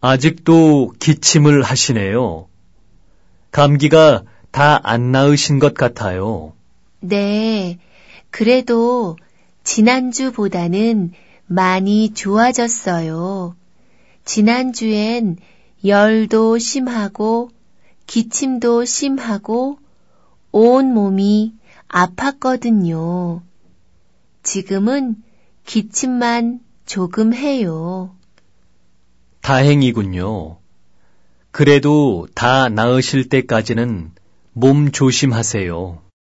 아직도 기침을 하시네요. 감기가 다 안 나으신 것 같아요. 네. 그래도 지난주보다는 많이 좋아졌어요. 지난주엔 열도 심하고 기침도 심하고 온 몸이 아팠거든요. 지금은 기침만 조금 해요. 다행이군요. 그래도 다 나으실 때까지는 몸 조심하세요.